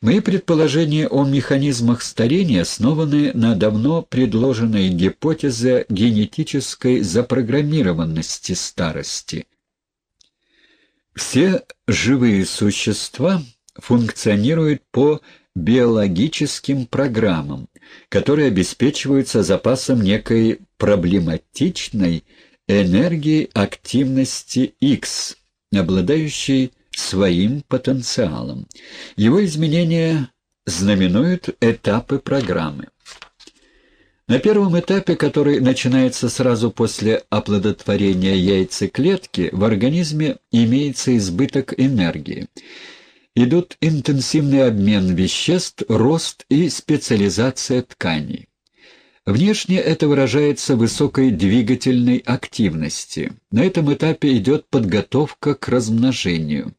Мои предположения о механизмах старения основаны на давно предложенной гипотезе генетической запрограммированности старости. Все живые существа функционируют по биологическим программам, которые обеспечиваются запасом некой проблематичной энергии активности X, обладающей своим потенциалом. Его изменения знаменуют этапы программы. На первом этапе, который начинается сразу после оплодотворения яйцеклетки, в организме имеется избыток энергии. Идут интенсивный обмен веществ, рост и специализация тканей. Внешне это выражается высокой двигательной активности. На этом этапе идет подготовка к размножению.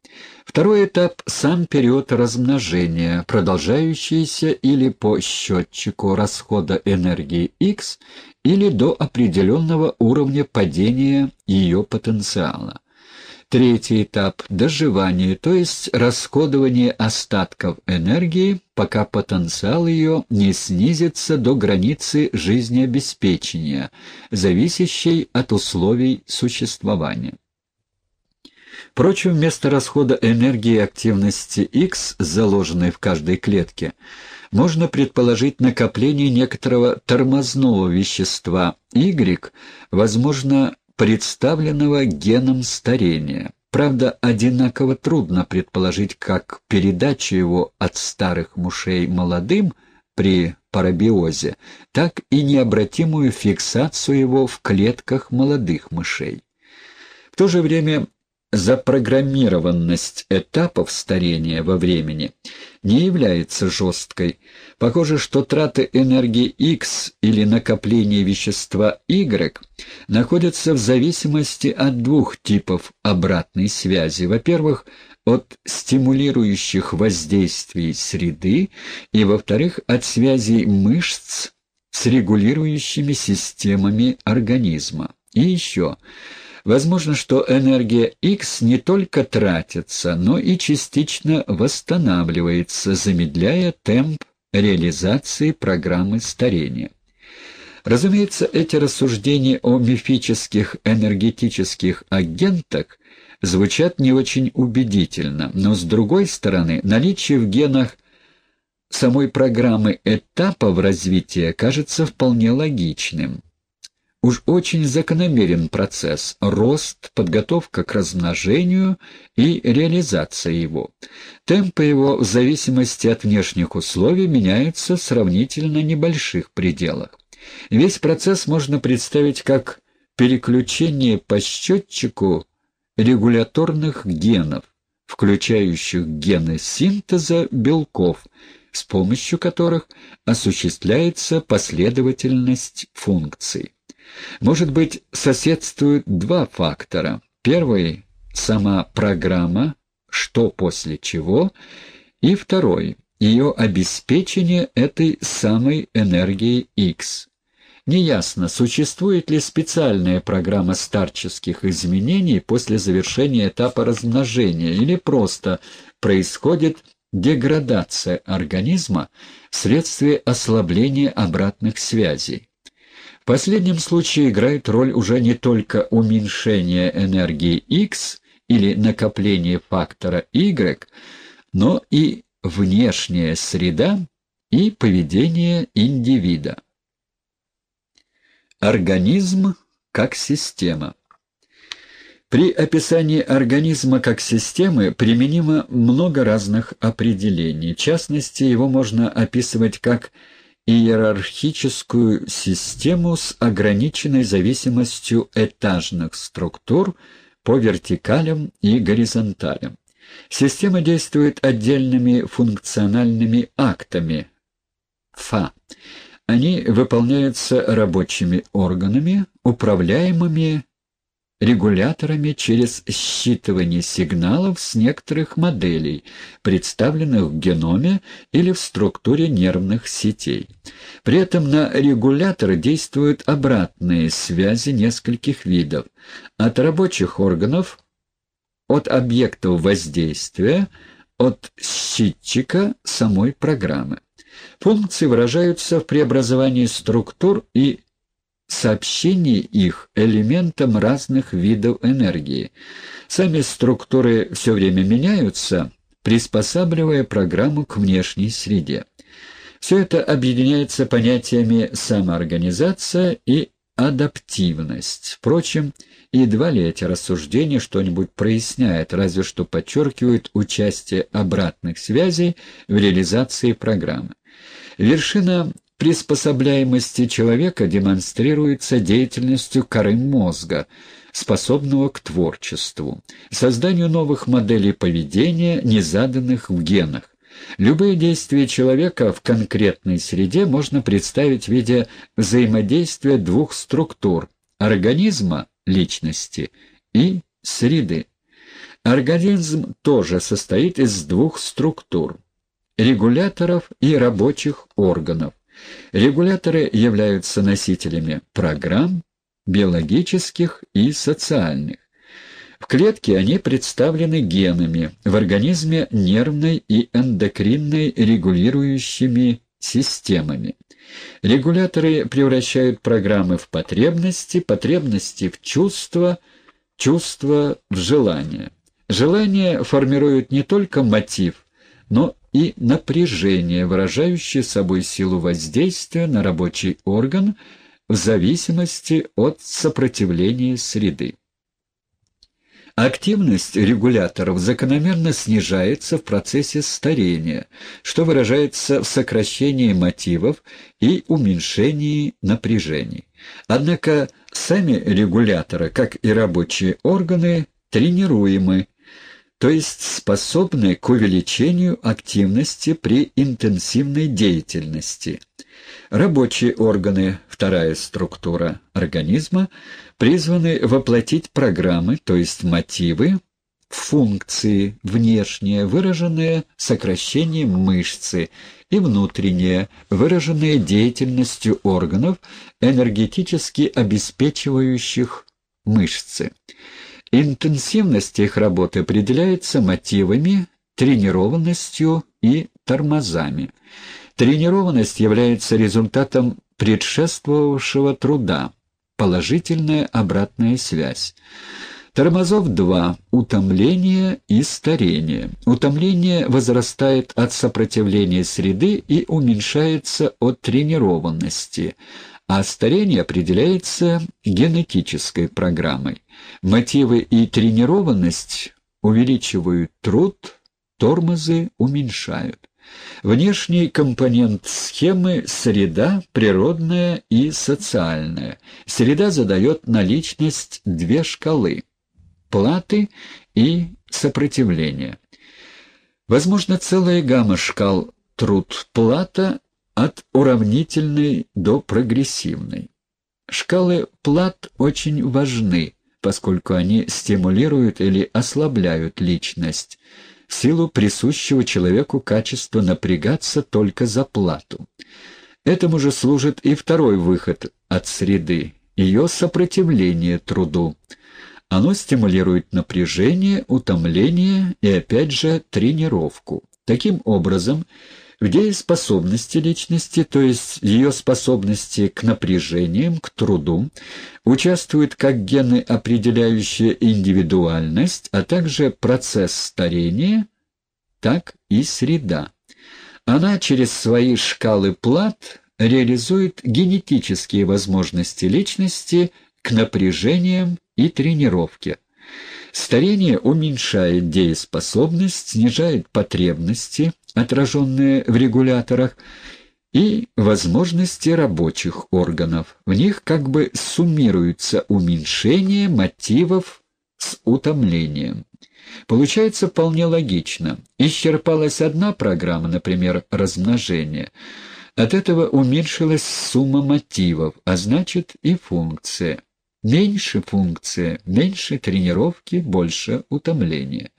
Второй этап – сам период размножения, продолжающийся или по счетчику расхода энергии X, или до определенного уровня падения ее потенциала. Третий этап – доживание, то есть расходование остатков энергии, пока потенциал ее не снизится до границы жизнеобеспечения, зависящей от условий существования. Впрочем, вместо расхода энергии активности X, заложенной в каждой клетке, можно предположить накопление некоторого тормозного вещества Y, возможно, представленного геном старения. Правда, одинаково трудно предположить как передачу его от старых мушей молодым при парабиозе, так и необратимую фиксацию его в клетках молодых мышей. В то же время запрограммированность этапов старения во времени не является жесткой. Похоже, что траты энергии X или накопление вещества Y находятся в зависимости от двух типов обратной связи. Во-первых, от стимулирующих воздействий среды и, во-вторых, от связей мышц с регулирующими системами организма. И еще – Возможно, что энергия X не только тратится, но и частично восстанавливается, замедляя темп реализации программы старения. Разумеется, эти рассуждения о мифических энергетических агентах звучат не очень убедительно, но с другой стороны, наличие в генах самой программы этапов развития кажется вполне логичным. Уж очень закономерен процесс – рост, подготовка к размножению и реализация его. Темпы его в зависимости от внешних условий меняются в сравнительно небольших пределах. Весь процесс можно представить как переключение по счетчику регуляторных генов, включающих гены синтеза белков, с помощью которых осуществляется последовательность функций. Может быть, соседствуют два фактора. Первый – сама программа, что после чего, и второй – ее обеспечение этой самой энергией X. Неясно, существует ли специальная программа старческих изменений после завершения этапа размножения или просто происходит деградация организма вследствие ослабления обратных связей. Последнем случае играет роль уже не только уменьшение энергии X или накопление фактора Y, но и внешняя среда и поведение индивида. Организм как система при описании организма как системы применимо много разных определений. В частности, его можно описывать как иерархическую систему с ограниченной зависимостью этажных структур по вертикалям и горизонталям. Система действует отдельными функциональными актами ФА. Они выполняются рабочими органами, управляемыми регуляторами через считывание сигналов с некоторых моделей, представленных в геноме или в структуре нервных сетей. При этом на регуляторы действуют обратные связи нескольких видов, от рабочих органов, от объектов воздействия, от счетчика самой программы. Функции выражаются в преобразовании структур и сообщении их элементам разных видов энергии. Сами структуры все время меняются, приспосабливая программу к внешней среде. Все это объединяется понятиями самоорганизация и адаптивность. Впрочем, едва ли эти рассуждения что-нибудь проясняют, разве что подчеркивают участие обратных связей в реализации программы. Вершина приспособляемости человека демонстрируется деятельностью коры мозга, способного к творчеству, созданию новых моделей поведения, не заданных в генах. Любые действия человека в конкретной среде можно представить в виде взаимодействия двух структур – организма, личности, и среды. Организм тоже состоит из двух структур – регуляторов и рабочих органов. Регуляторы являются носителями программ, биологических и социальных. В клетке они представлены генами, в организме нервной и эндокринной регулирующими системами. Регуляторы превращают программы в потребности, потребности в чувства, чувства в желания. Желания формируют не только мотив, но и напряжение, выражающее собой силу воздействия на рабочий орган в зависимости от сопротивления среды. Активность регуляторов закономерно снижается в процессе старения, что выражается в сокращении мотивов и уменьшении напряжений. Однако сами регуляторы, как и рабочие органы, тренируемы, то есть способны к увеличению активности при интенсивной деятельности. Рабочие органы, вторая структура организма, призваны воплотить программы, то есть мотивы, функции внешние, выраженные сокращением мышцы, и внутренние, выраженные деятельностью органов, энергетически обеспечивающих мышцы. Интенсивность их работы определяется мотивами, тренированностью и тормозами. Тренированность является результатом предшествовавшего труда, положительная обратная связь. Тормозов два – утомление и старение. Утомление возрастает от сопротивления среды и уменьшается от тренированности, а старение определяется генетической программой. Мотивы и тренированность увеличивают труд, тормозы уменьшают. Внешний компонент схемы – среда, природная и социальная. Среда задает на личность две шкалы – платы и сопротивления. Возможно, целая гамма шкал труд-плата от уравнительной до прогрессивной. Шкалы плат очень важны, поскольку они стимулируют или ослабляют личность, в силу присущего человеку качества напрягаться только за плату. Этому же служит и второй выход от среды – ее сопротивление труду. Оно стимулирует напряжение, утомление и, опять же, тренировку. Таким образом, в дееспособности личности, то есть ее способности к напряжениям, к труду, участвуют как гены, определяющие индивидуальность, а также процесс старения, так и среда. Она через свои шкалы плат реализует генетические возможности личности к напряжениям и тренировке. Старение уменьшает дееспособность, снижает потребности, отраженные в регуляторах, и возможности рабочих органов. В них как бы суммируется уменьшение мотивов с утомлением. Получается вполне логично. Исчерпалась одна программа, например, размножение. От этого уменьшилась сумма мотивов, а значит и функция. Меньше функция, меньше тренировки, больше утомления.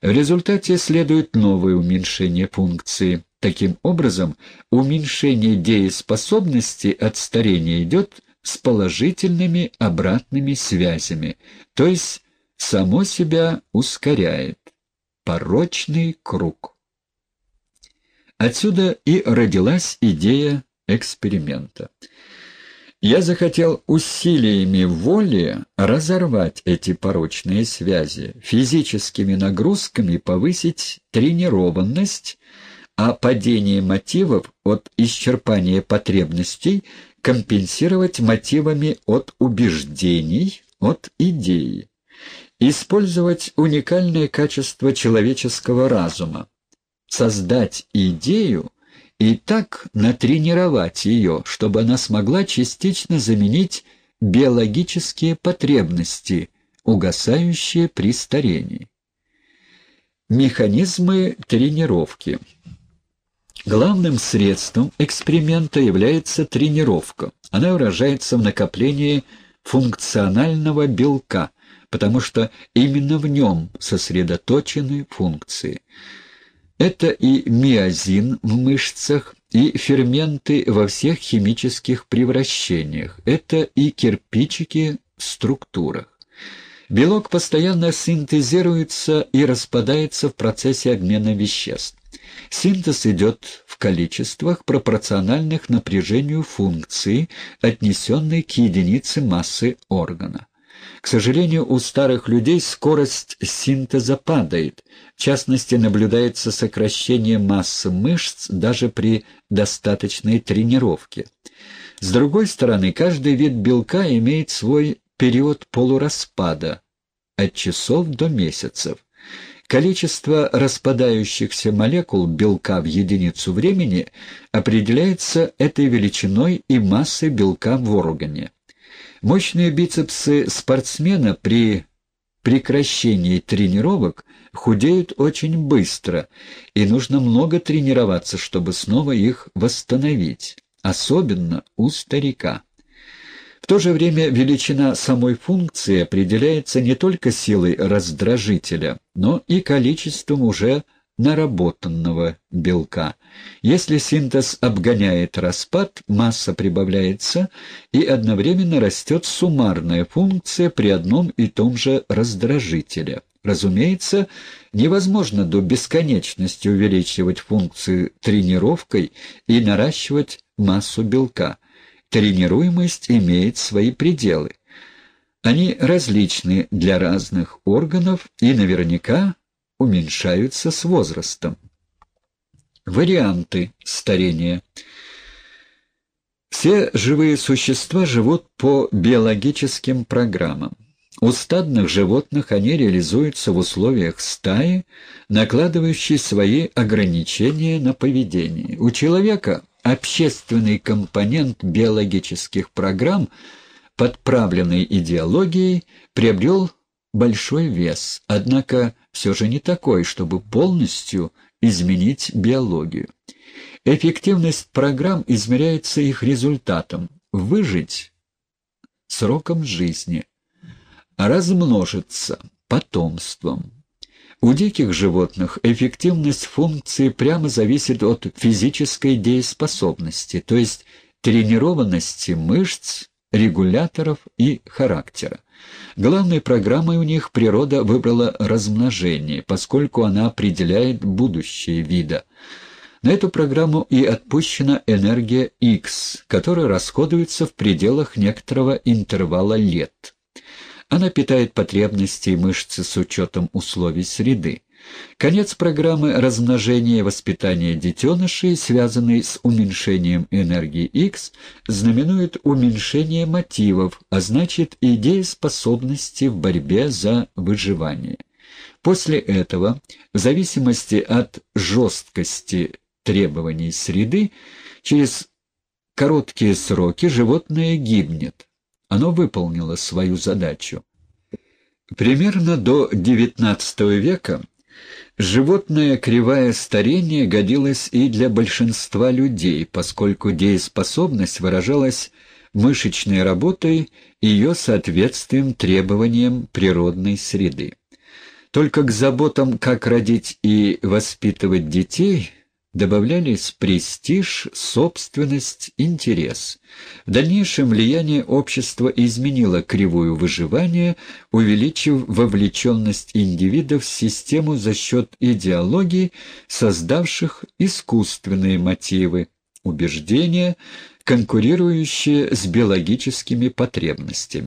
В результате следует новое уменьшение функции. Таким образом, уменьшение дееспособности от старения идет с положительными обратными связями, то есть само себя ускоряет. порочный круг. Отсюда и родилась идея эксперимента. Я захотел усилиями воли разорвать эти порочные связи, физическими нагрузками повысить тренированность, а падение мотивов от исчерпания потребностей компенсировать мотивами от убеждений, от идеи. Использовать уникальное качество человеческого разума, создать идею, и так натренировать ее, чтобы она смогла частично заменить биологические потребности, угасающие при старении. Механизмы тренировки Главным средством эксперимента является тренировка. Она выражается в накоплении функционального белка, потому что именно в нем сосредоточены функции. Это и миозин в мышцах, и ферменты во всех химических превращениях. Это и кирпичики в структурах. Белок постоянно синтезируется и распадается в процессе обмена веществ. Синтез идет в количествах, пропорциональных напряжению функции, отнесенной к единице массы органа. К сожалению, у старых людей скорость синтеза падает. В частности, наблюдается сокращение массы мышц даже при достаточной тренировке. С другой стороны, каждый вид белка имеет свой период полураспада от часов до месяцев. Количество распадающихся молекул белка в единицу времени определяется этой величиной и массой белка в органе. Мощные бицепсы спортсмена при прекращении тренировок худеют очень быстро, и нужно много тренироваться, чтобы снова их восстановить, особенно у старика. В то же время величина самой функции определяется не только силой раздражителя, но и количеством уже наработанного белка. Если синтез обгоняет распад, масса прибавляется, и одновременно растет суммарная функция при одном и том же раздражителе. Разумеется, невозможно до бесконечности увеличивать функцию тренировкой и наращивать массу белка. Тренируемость имеет свои пределы. Они различны для разных органов и наверняка уменьшаются с возрастом. Варианты старения. Все живые существа живут по биологическим программам. У стадных животных они реализуются в условиях стаи, накладывающей свои ограничения на поведение. У человека общественный компонент биологических программ, подправленный идеологией, приобрел большой вес, однако все же не такой, чтобы полностью изменить биологию. Эффективность программ измеряется их результатом – выжить сроком жизни, размножиться потомством. У диких животных эффективность функции прямо зависит от физической дееспособности, то есть тренированности мышц, регуляторов и характера. Главной программой у них природа выбрала размножение, поскольку она определяет будущее вида. На эту программу и отпущена энергия X, которая расходуется в пределах некоторого интервала лет. Она питает потребности и мышцы с учетом условий среды. Конец программы размножения и воспитания детенышей, связанный с уменьшением энергии X, знаменует уменьшение мотивов, а значит и дееспособности в борьбе за выживание. После этого, в зависимости от жесткости требований среды, через короткие сроки животное гибнет. Оно выполнило свою задачу. Примерно до XIX века Животное кривая старение годилось и для большинства людей, поскольку дееспособность выражалась мышечной работой и ее соответствием требованиям природной среды. Только к заботам, как родить и воспитывать детей, добавлялись престиж, собственность, интерес. В дальнейшем влияние общества изменило кривую выживания, увеличив вовлеченность индивидов в систему за счет идеологий, создавших искусственные мотивы, убеждения, конкурирующие с биологическими потребностями.